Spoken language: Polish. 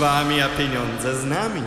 wami, a pieniądze z nami.